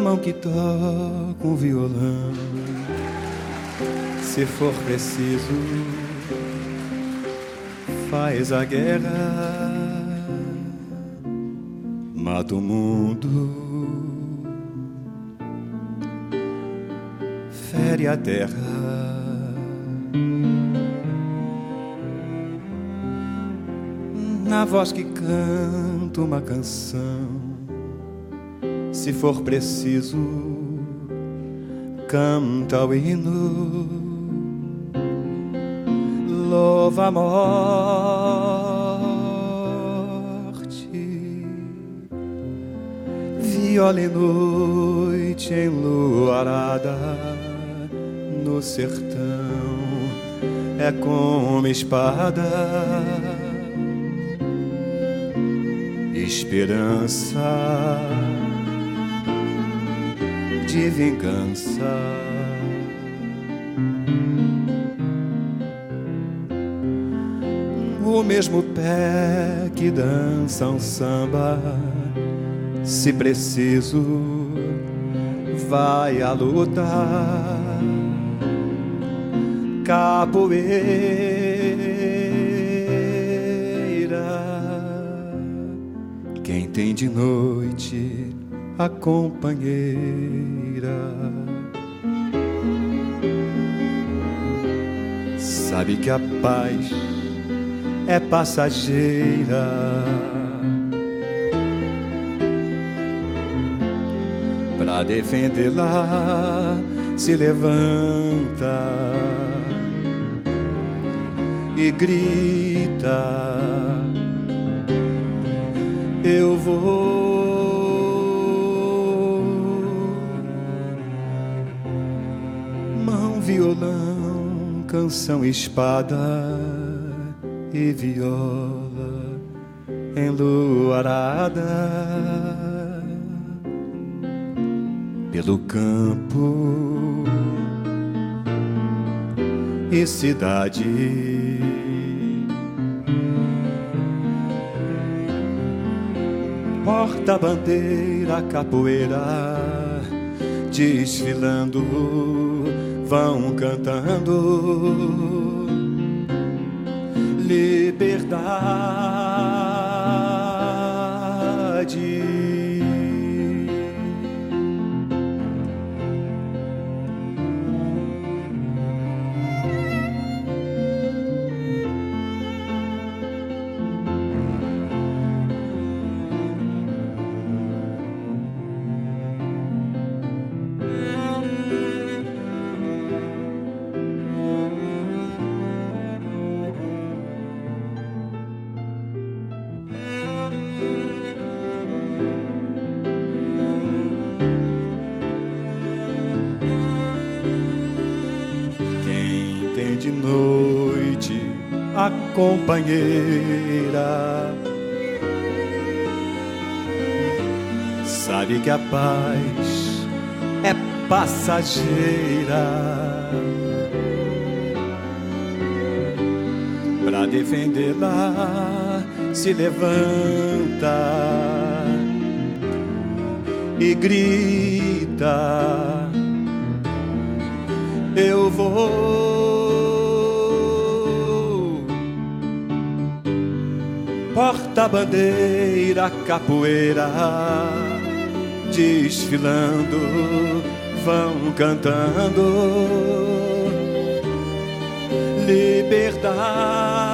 mão que toca um violão. Se for preciso, faz a guerra, mata o mundo. fere a terra. Na voz que canta uma canção, se for preciso, canta o hino, louva a morte, viola e noite enluarada no sertão. É como espada, esperança de vingança. O mesmo pé que dança um samba, se preciso, vai a lutar capoeira. Tem de noite a companheira. Sabe que a paz é passageira. Pra defendê-la se levanta e grita: Eu vou. Mão, violão, canção, espada e viola enluarada pelo campo e cidade. Porta-bandeira, capoeira, desfilando, vão cantando liberdade. Companheira. Sabe que a paz é passageira. Pra defendê-la se levanta e grita: Eu vou porta-bandeira, capoeira, desfilando, vão cantando liberdade.